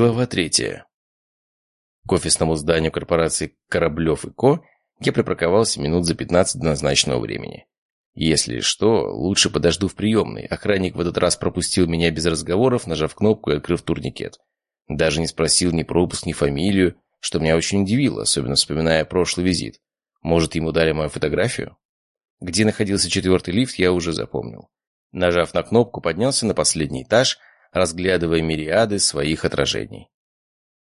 Глава третья. К офисному зданию корпорации «Кораблев и Ко» я припарковался минут за 15 до назначенного времени. Если что, лучше подожду в приемной. Охранник в этот раз пропустил меня без разговоров, нажав кнопку и открыв турникет. Даже не спросил ни пропуск, ни фамилию, что меня очень удивило, особенно вспоминая прошлый визит. Может, ему дали мою фотографию? Где находился четвертый лифт, я уже запомнил. Нажав на кнопку, поднялся на последний этаж – разглядывая мириады своих отражений.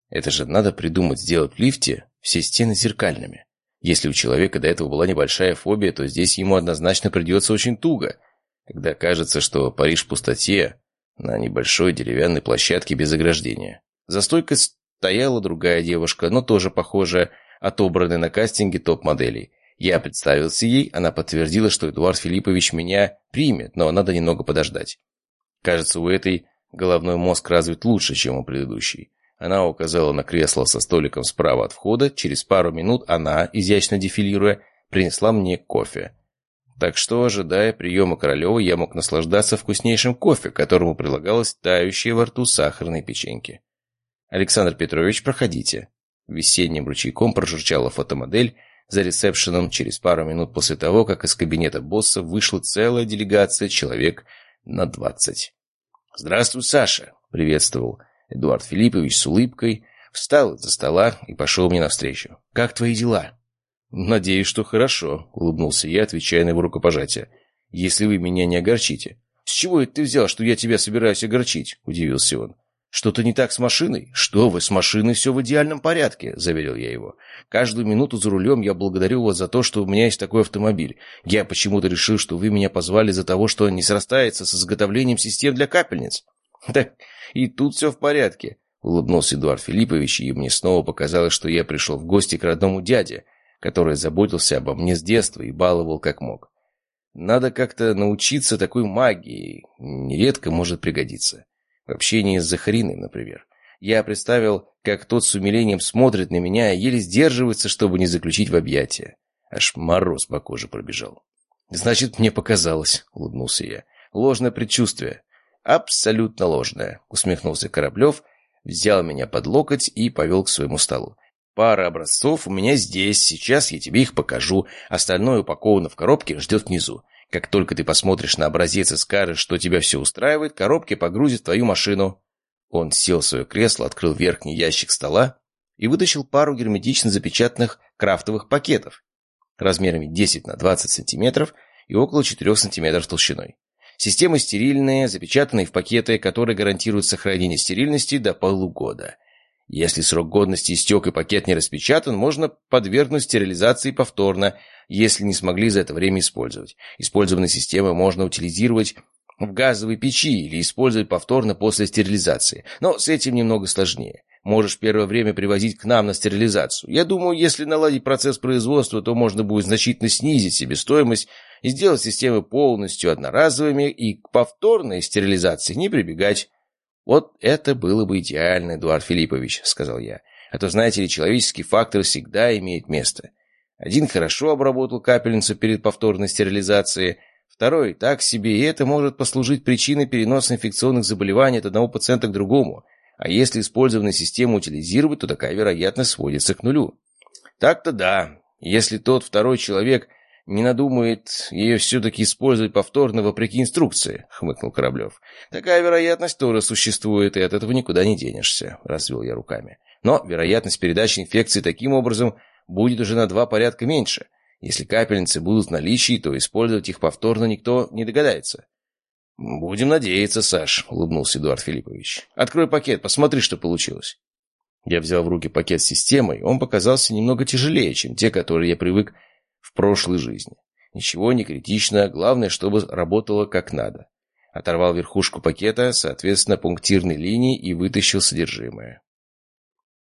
Это же надо придумать сделать в лифте все стены зеркальными. Если у человека до этого была небольшая фобия, то здесь ему однозначно придется очень туго, когда кажется, что Париж в пустоте на небольшой деревянной площадке без ограждения. За стойкой стояла другая девушка, но тоже похожая, отобранная на кастинге топ-моделей. Я представился ей, она подтвердила, что Эдуард Филиппович меня примет, но надо немного подождать. Кажется, у этой Головной мозг развит лучше, чем у предыдущей. Она указала на кресло со столиком справа от входа. Через пару минут она, изящно дефилируя, принесла мне кофе. Так что, ожидая приема Королева, я мог наслаждаться вкуснейшим кофе, которому прилагалось тающие во рту сахарные печеньки. «Александр Петрович, проходите». Весенним ручейком прожурчала фотомодель за ресепшеном через пару минут после того, как из кабинета босса вышла целая делегация человек на двадцать. «Здравствуй, Саша!» — приветствовал Эдуард Филиппович с улыбкой, встал из-за стола и пошел мне навстречу. «Как твои дела?» «Надеюсь, что хорошо», — улыбнулся я, отвечая на его рукопожатие. «Если вы меня не огорчите». «С чего это ты взял, что я тебя собираюсь огорчить?» — удивился он. «Что-то не так с машиной?» «Что вы, с машиной все в идеальном порядке», — заверил я его. «Каждую минуту за рулем я благодарю вас за то, что у меня есть такой автомобиль. Я почему-то решил, что вы меня позвали за того, что не срастается с изготовлением систем для капельниц». «Так и тут все в порядке», — улыбнулся Эдуард Филиппович, и мне снова показалось, что я пришел в гости к родному дяде, который заботился обо мне с детства и баловал как мог. Надо как-то научиться такой магии, нередко может пригодиться. В общении с Захариной, например. Я представил, как тот с умилением смотрит на меня и еле сдерживается, чтобы не заключить в объятия. Аж мороз по коже пробежал. «Значит, мне показалось», — улыбнулся я. «Ложное предчувствие». «Абсолютно ложное», — усмехнулся Кораблев, взял меня под локоть и повел к своему столу. «Пара образцов у меня здесь, сейчас я тебе их покажу. Остальное упаковано в коробке, ждет внизу. Как только ты посмотришь на образец и скажешь, что тебя все устраивает, коробки погрузят в твою машину». Он сел в свое кресло, открыл верхний ящик стола и вытащил пару герметично запечатанных крафтовых пакетов размерами 10 на 20 сантиметров и около 4 сантиметров толщиной. Системы стерильные, запечатанные в пакеты, которые гарантируют сохранение стерильности до полугода. Если срок годности истек и пакет не распечатан, можно подвергнуть стерилизации повторно, если не смогли за это время использовать. Использованные системы можно утилизировать в газовой печи или использовать повторно после стерилизации. Но с этим немного сложнее. Можешь первое время привозить к нам на стерилизацию. Я думаю, если наладить процесс производства, то можно будет значительно снизить себестоимость и сделать системы полностью одноразовыми и к повторной стерилизации не прибегать. «Вот это было бы идеально, Эдуард Филиппович», — сказал я. «А то, знаете ли, человеческий фактор всегда имеет место. Один хорошо обработал капельницу перед повторной стерилизацией, второй так себе, и это может послужить причиной переноса инфекционных заболеваний от одного пациента к другому. А если использованную систему утилизировать, то такая вероятность сводится к нулю». «Так-то да. Если тот второй человек не надумает ее все-таки использовать повторно вопреки инструкции», — хмыкнул Кораблев. «Такая вероятность тоже существует, и от этого никуда не денешься», — развел я руками. «Но вероятность передачи инфекции таким образом будет уже на два порядка меньше. Если капельницы будут в наличии, то использовать их повторно никто не догадается». «Будем надеяться, Саш», — улыбнулся Эдуард Филиппович. «Открой пакет, посмотри, что получилось». Я взял в руки пакет с системой, он показался немного тяжелее, чем те, которые я привык прошлой жизни. Ничего не критично, главное, чтобы работало как надо. Оторвал верхушку пакета, соответственно, пунктирной линии и вытащил содержимое.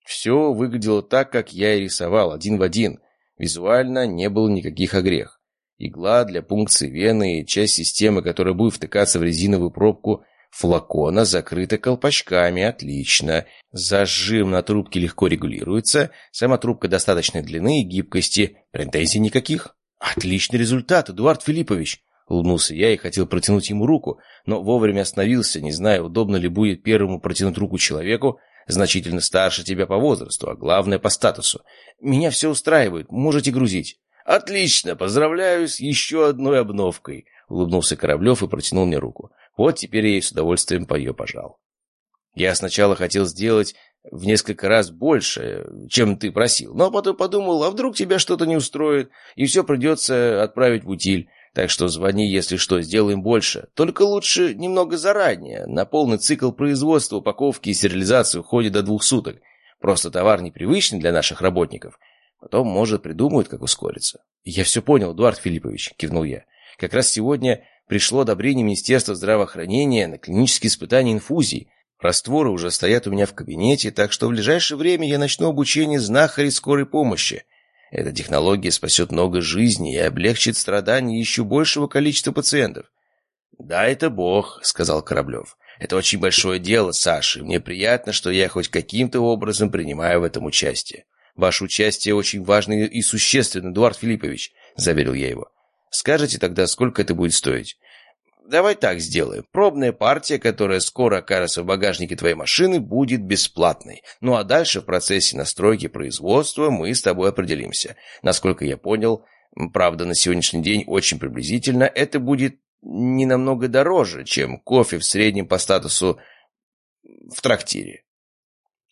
Все выглядело так, как я и рисовал, один в один. Визуально не было никаких огрех. Игла для пункции вены и часть системы, которая будет втыкаться в резиновую пробку флакона, закрыта колпачками. Отлично. Зажим на трубке легко регулируется. Сама трубка достаточной длины и гибкости. Претензий никаких. Отличный результат, Эдуард Филиппович. Улыбнулся я и хотел протянуть ему руку, но вовремя остановился, не зная, удобно ли будет первому протянуть руку человеку, значительно старше тебя по возрасту, а главное по статусу. Меня все устраивает, можете грузить». «Отлично! Поздравляю с еще одной обновкой!» — улыбнулся Кораблев и протянул мне руку. «Вот теперь я и с удовольствием по ее пожал». Я сначала хотел сделать в несколько раз больше, чем ты просил, но потом подумал, а вдруг тебя что-то не устроит, и все придется отправить в утиль. Так что звони, если что, сделаем больше. Только лучше немного заранее. На полный цикл производства, упаковки и стерилизации уходит до двух суток. Просто товар непривычный для наших работников. Потом, может, придумают, как ускориться. «Я все понял, Эдуард Филиппович», — кивнул я. «Как раз сегодня пришло одобрение Министерства здравоохранения на клинические испытания инфузий. Растворы уже стоят у меня в кабинете, так что в ближайшее время я начну обучение знахарей скорой помощи. Эта технология спасет много жизней и облегчит страдания еще большего количества пациентов. «Да, это Бог», — сказал Кораблев. «Это очень большое дело, Саша, мне приятно, что я хоть каким-то образом принимаю в этом участие. Ваше участие очень важно и существенно, Эдуард Филиппович», — заверил я его. «Скажите тогда, сколько это будет стоить?» Давай так сделаем. Пробная партия, которая скоро окажется в багажнике твоей машины, будет бесплатной. Ну а дальше в процессе настройки производства мы с тобой определимся. Насколько я понял, правда, на сегодняшний день очень приблизительно, это будет не намного дороже, чем кофе в среднем по статусу в трактире.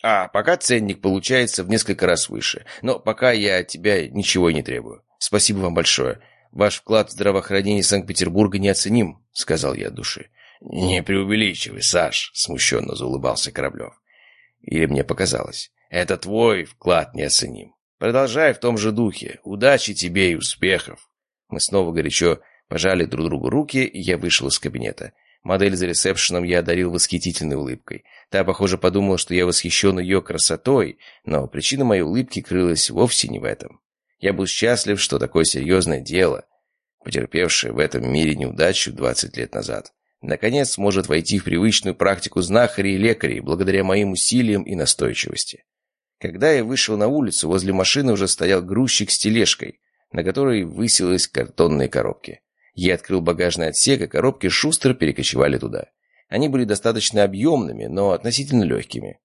А пока ценник получается в несколько раз выше. Но пока я от тебя ничего не требую. Спасибо вам большое. Ваш вклад в здравоохранение Санкт-Петербурга неоценим», — сказал я от души. «Не преувеличивай, Саш», — смущенно заулыбался Кораблев. Или мне показалось. «Это твой вклад неоценим. Продолжай в том же духе. Удачи тебе и успехов». Мы снова горячо пожали друг другу руки, и я вышел из кабинета. Модель за ресепшеном я одарил восхитительной улыбкой. Та, похоже, подумала, что я восхищен ее красотой, но причина моей улыбки крылась вовсе не в этом. Я был счастлив, что такое серьезное дело, потерпевшее в этом мире неудачу 20 лет назад, наконец сможет войти в привычную практику знахарей и лекарей благодаря моим усилиям и настойчивости. Когда я вышел на улицу, возле машины уже стоял грузчик с тележкой, на которой высилась картонные коробки. Я открыл багажный отсек, и коробки шустро перекочевали туда. Они были достаточно объемными, но относительно легкими.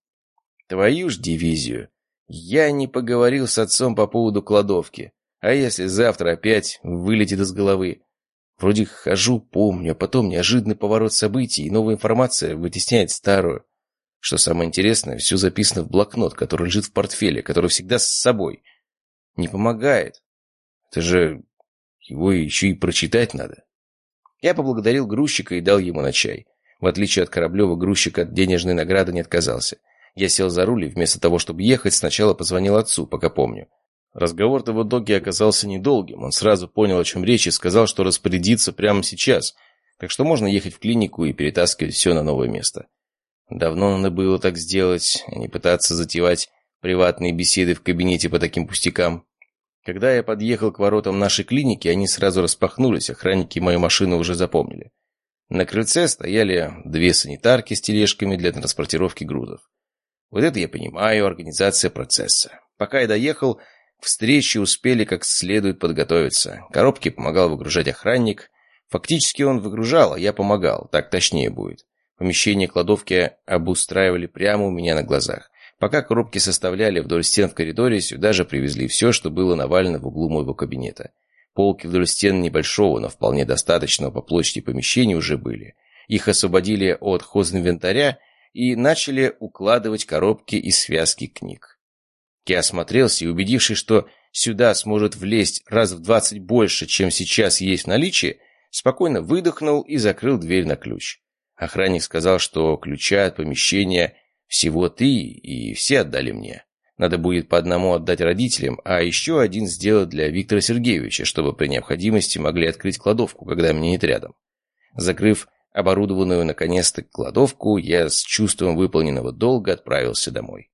Твою ж дивизию. Я не поговорил с отцом по поводу кладовки. А если завтра опять вылетит из головы? Вроде хожу, помню, а потом неожиданный поворот событий, и новая информация вытесняет старую. Что самое интересное, все записано в блокнот, который лежит в портфеле, который всегда с собой. Не помогает. Это же его еще и прочитать надо. Я поблагодарил грузчика и дал ему на чай. В отличие от Кораблева, грузчик от денежной награды не отказался. Я сел за руль и вместо того, чтобы ехать, сначала позвонил отцу, пока помню. Разговор-то в итоге оказался недолгим. Он сразу понял, о чем речь, и сказал, что распорядится прямо сейчас. Так что можно ехать в клинику и перетаскивать все на новое место. Давно надо было так сделать, а не пытаться затевать приватные беседы в кабинете по таким пустякам. Когда я подъехал к воротам нашей клиники, они сразу распахнулись, охранники мою машину уже запомнили. На крыльце стояли две санитарки с тележками для транспортировки грузов. Вот это я понимаю, организация процесса. Пока я доехал, встречи успели как следует подготовиться. Коробки помогал выгружать охранник. Фактически он выгружал, а я помогал, так точнее будет. Помещение кладовки обустраивали прямо у меня на глазах. Пока коробки составляли вдоль стен в коридоре, сюда же привезли все, что было навалено в углу моего кабинета. Полки вдоль стен небольшого, но вполне достаточного по площади помещения уже были. Их освободили от хозинвентаря и начали укладывать коробки и связки книг. Я осмотрелся и, убедившись, что сюда сможет влезть раз в двадцать больше, чем сейчас есть в наличии, спокойно выдохнул и закрыл дверь на ключ. Охранник сказал, что ключа от помещения всего ты, и все отдали мне. Надо будет по одному отдать родителям, а еще один сделать для Виктора Сергеевича, чтобы при необходимости могли открыть кладовку, когда меня нет рядом. Закрыв оборудованную наконец-то кладовку, я с чувством выполненного долга отправился домой.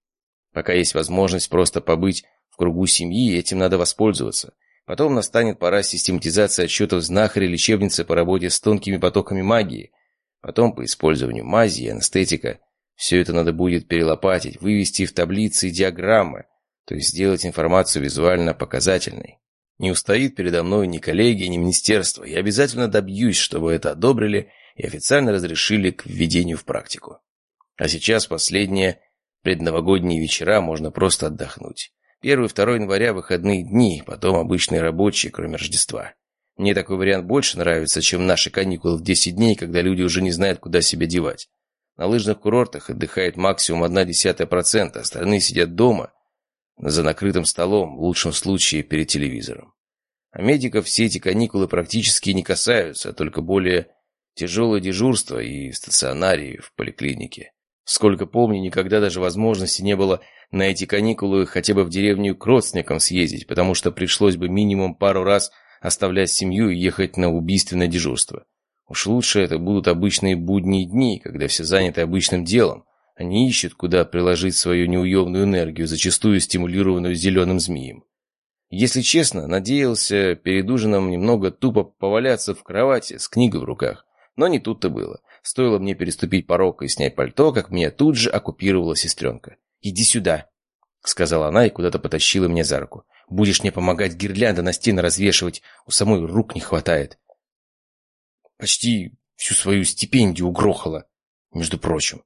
Пока есть возможность просто побыть в кругу семьи, этим надо воспользоваться. Потом настанет пора систематизации отчетов знахаря лечебницы по работе с тонкими потоками магии. Потом по использованию мази и анестетика. Все это надо будет перелопатить, вывести в таблицы и диаграммы, то есть сделать информацию визуально показательной. Не устоит передо мной ни коллеги, ни министерство. Я обязательно добьюсь, чтобы это одобрили и официально разрешили к введению в практику. А сейчас последнее предновогодние вечера можно просто отдохнуть. Первый, второй января – выходные дни, потом обычные рабочие, кроме Рождества. Мне такой вариант больше нравится, чем наши каникулы в 10 дней, когда люди уже не знают, куда себя девать. На лыжных курортах отдыхает максимум одна десятая процента, остальные сидят дома, за накрытым столом, в лучшем случае перед телевизором. А медиков все эти каникулы практически не касаются, только более тяжелое дежурство и в стационаре, в поликлинике. Сколько помню, никогда даже возможности не было на эти каникулы хотя бы в деревню к родственникам съездить, потому что пришлось бы минимум пару раз оставлять семью и ехать на убийственное дежурство. Уж лучше это будут обычные будние дни, когда все заняты обычным делом. Они ищут, куда приложить свою неуемную энергию, зачастую стимулированную зеленым змеем. Если честно, надеялся перед ужином немного тупо поваляться в кровати с книгой в руках. Но не тут-то было. Стоило мне переступить порог и снять пальто, как меня тут же оккупировала сестренка. «Иди сюда», — сказала она и куда-то потащила меня за руку. «Будешь мне помогать гирлянды на стены развешивать, у самой рук не хватает». Почти всю свою стипендию угрохала, между прочим.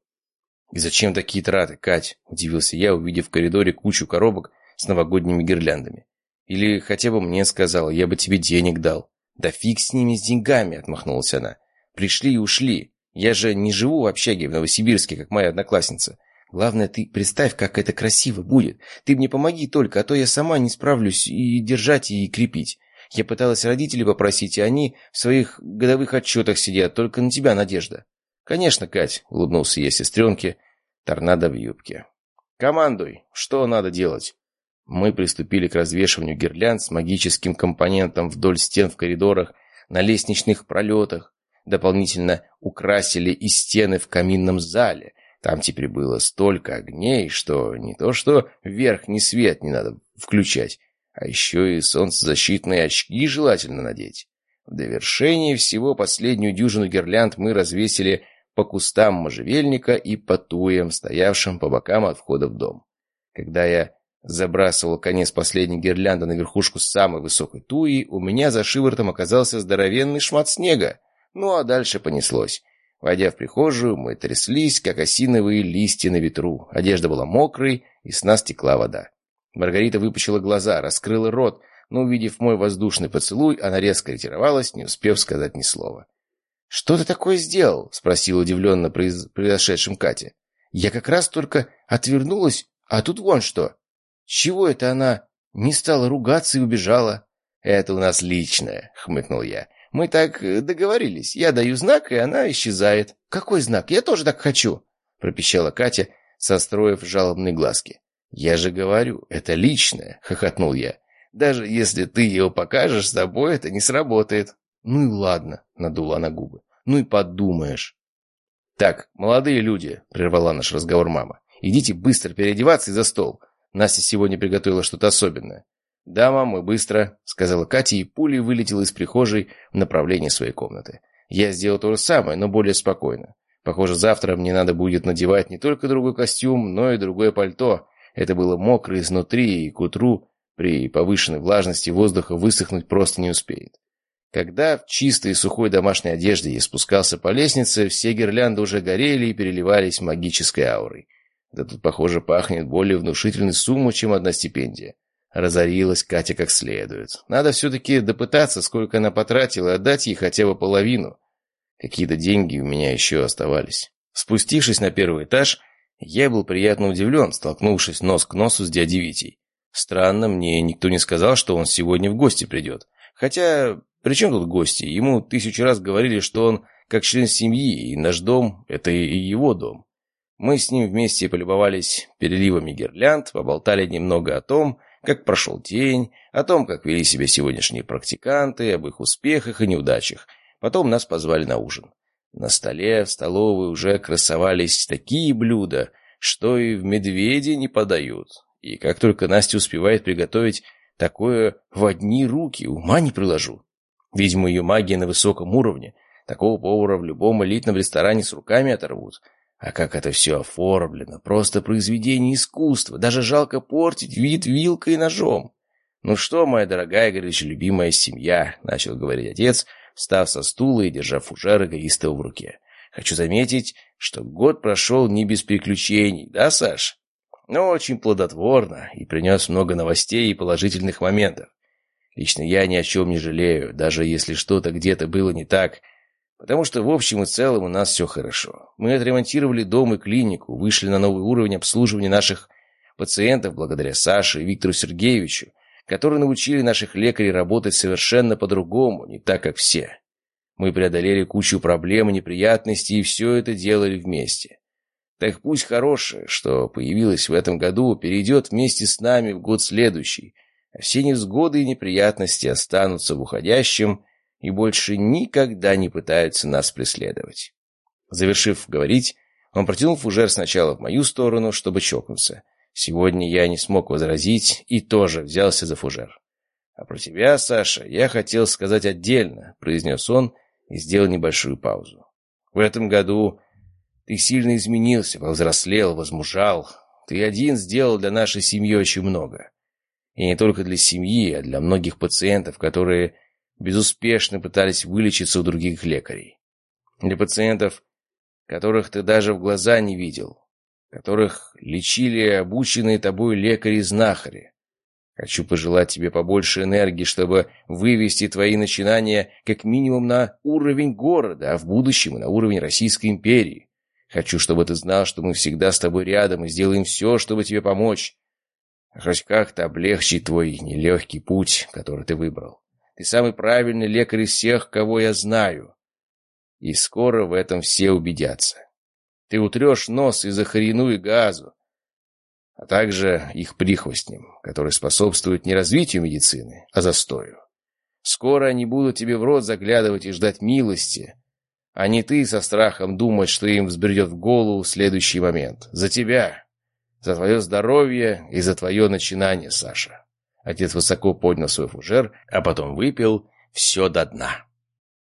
«И зачем такие траты, Кать?» – удивился я, увидев в коридоре кучу коробок с новогодними гирляндами. «Или хотя бы мне сказала, я бы тебе денег дал». «Да фиг с ними, с деньгами!» – отмахнулась она. «Пришли и ушли. Я же не живу в общаге в Новосибирске, как моя одноклассница. Главное, ты представь, как это красиво будет. Ты мне помоги только, а то я сама не справлюсь и держать, и крепить. Я пыталась родителей попросить, и они в своих годовых отчетах сидят, только на тебя надежда. Конечно, Кать, улыбнулся я сестренке, торнадо в юбке. Командуй, что надо делать? Мы приступили к развешиванию гирлянд с магическим компонентом вдоль стен в коридорах, на лестничных пролетах. Дополнительно украсили и стены в каминном зале, там теперь было столько огней, что не то что верхний свет не надо включать, а еще и солнцезащитные очки желательно надеть. В довершении всего последнюю дюжину гирлянд мы развесили по кустам можжевельника и по туям, стоявшим по бокам от входа в дом. Когда я забрасывал конец последней гирлянды на верхушку самой высокой туи, у меня за шиворотом оказался здоровенный шмат снега. Ну а дальше понеслось. Войдя в прихожую, мы тряслись, как осиновые листья на ветру. Одежда была мокрой, и с нас текла вода. Маргарита выпучила глаза, раскрыла рот, но, увидев мой воздушный поцелуй, она резко ретировалась, не успев сказать ни слова. «Что ты такое сделал?» — спросила удивленно произ... произошедшим Катя. «Я как раз только отвернулась, а тут вон что. Чего это она не стала ругаться и убежала?» «Это у нас личное», — хмыкнул я. Мы так э, договорились. Я даю знак, и она исчезает. Какой знак? Я тоже так хочу, пропищала Катя, состроив жалобные глазки. Я же говорю, это личное, хохотнул я. Даже если ты его покажешь, с тобой это не сработает. Ну и ладно, надула она губы. Ну и подумаешь. Так, молодые люди, прервала наш разговор мама. Идите быстро переодеваться и за стол. Настя сегодня приготовила что-то особенное. «Да, мам, мы быстро», — сказала Катя, и пулей вылетела из прихожей в направлении своей комнаты. Я сделал то же самое, но более спокойно. Похоже, завтра мне надо будет надевать не только другой костюм, но и другое пальто. Это было мокро изнутри, и к утру при повышенной влажности воздуха высохнуть просто не успеет. Когда в чистой и сухой домашней одежде я спускался по лестнице, все гирлянды уже горели и переливались магической аурой. Да тут, похоже, пахнет более внушительной суммой, чем одна стипендия. Разорилась Катя как следует. Надо все-таки допытаться, сколько она потратила, и отдать ей хотя бы половину. Какие-то деньги у меня еще оставались. Спустившись на первый этаж, я был приятно удивлен, столкнувшись нос к носу с дядей Витей. Странно, мне никто не сказал, что он сегодня в гости придет. Хотя, при чем тут гости? Ему тысячу раз говорили, что он как член семьи, и наш дом – это и его дом. Мы с ним вместе полюбовались переливами гирлянд, поболтали немного о том, как прошел день, о том, как вели себя сегодняшние практиканты, об их успехах и неудачах. Потом нас позвали на ужин. На столе в столовой уже красовались такие блюда, что и в медведе не подают. И как только Настя успевает приготовить такое в одни руки, ума не приложу. Видимо, ее магия на высоком уровне. Такого повара в любом элитном ресторане с руками оторвут. А как это все оформлено, просто произведение искусства. Даже жалко портить вид вилкой и ножом. «Ну что, моя дорогая, горячо любимая семья», — начал говорить отец, встав со стула и держа фужер эгоиста в руке. «Хочу заметить, что год прошел не без приключений, да, Саш?» но очень плодотворно и принес много новостей и положительных моментов. Лично я ни о чем не жалею, даже если что-то где-то было не так, потому что в общем и целом у нас все хорошо. Мы отремонтировали дом и клинику, вышли на новый уровень обслуживания наших пациентов благодаря Саше и Виктору Сергеевичу, которые научили наших лекарей работать совершенно по-другому, не так, как все. Мы преодолели кучу проблем и неприятностей, и все это делали вместе. Так пусть хорошее, что появилось в этом году, перейдет вместе с нами в год следующий, все невзгоды и неприятности останутся в уходящем и больше никогда не пытаются нас преследовать. Завершив говорить, он протянул фужер сначала в мою сторону, чтобы чокнуться. Сегодня я не смог возразить и тоже взялся за фужер. «А про тебя, Саша, я хотел сказать отдельно», — произнес он и сделал небольшую паузу. «В этом году ты сильно изменился, повзрослел, возмужал. Ты один сделал для нашей семьи очень много. И не только для семьи, а для многих пациентов, которые безуспешно пытались вылечиться у других лекарей. Для пациентов, которых ты даже в глаза не видел, которых лечили обученные тобой лекари-знахари. Хочу пожелать тебе побольше энергии, чтобы вывести твои начинания как минимум на уровень города, а в будущем и на уровень Российской империи. Хочу, чтобы ты знал, что мы всегда с тобой рядом и сделаем все, чтобы тебе помочь. Хоть как-то облегчить твой нелегкий путь, который ты выбрал. Ты самый правильный лекарь из всех, кого я знаю. И скоро в этом все убедятся. Ты утрешь нос из-за хорину и газу, а также их прихвостням, которые способствуют не развитию медицины, а застою. Скоро они будут тебе в рот заглядывать и ждать милости, а не ты со страхом думать, что им взбредет в голову следующий момент. За тебя, за твое здоровье и за твое начинание, Саша. Отец высоко поднял свой фужер, а потом выпил все до дна.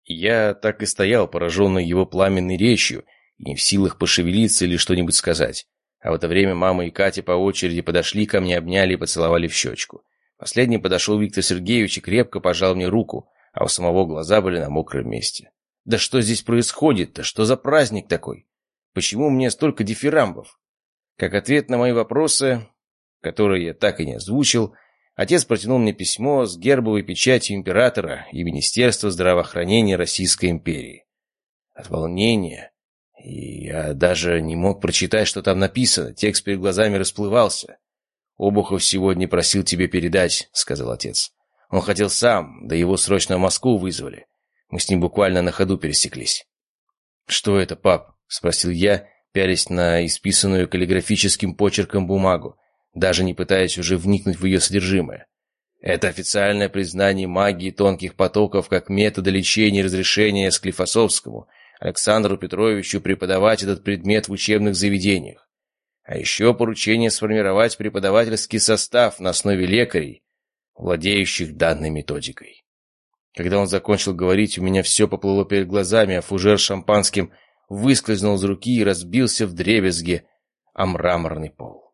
Я так и стоял, пораженный его пламенной речью, и не в силах пошевелиться или что-нибудь сказать. А в это время мама и Катя по очереди подошли ко мне, обняли и поцеловали в щечку. Последний подошел Виктор Сергеевич и крепко пожал мне руку, а у самого глаза были на мокром месте. Да что здесь происходит-то? Что за праздник такой? Почему мне столько дифирамбов? Как ответ на мои вопросы, которые я так и не озвучил, отец протянул мне письмо с гербовой печатью императора и Министерства здравоохранения Российской империи. От волнения я даже не мог прочитать, что там написано. Текст перед глазами расплывался. «Обухов сегодня просил тебе передать», — сказал отец. «Он хотел сам, да его срочно в Москву вызвали. Мы с ним буквально на ходу пересеклись. «Что это, пап?» — спросил я, пялись на исписанную каллиграфическим почерком бумагу, даже не пытаясь уже вникнуть в ее содержимое. Это официальное признание магии тонких потоков как метода лечения и разрешения Склифосовскому, Александру Петровичу преподавать этот предмет в учебных заведениях. А еще поручение сформировать преподавательский состав на основе лекарей, владеющих данной методикой. Когда он закончил говорить, у меня все поплыло перед глазами, а фужер шампанским выскользнул из руки и разбился в дребезге о мраморный пол.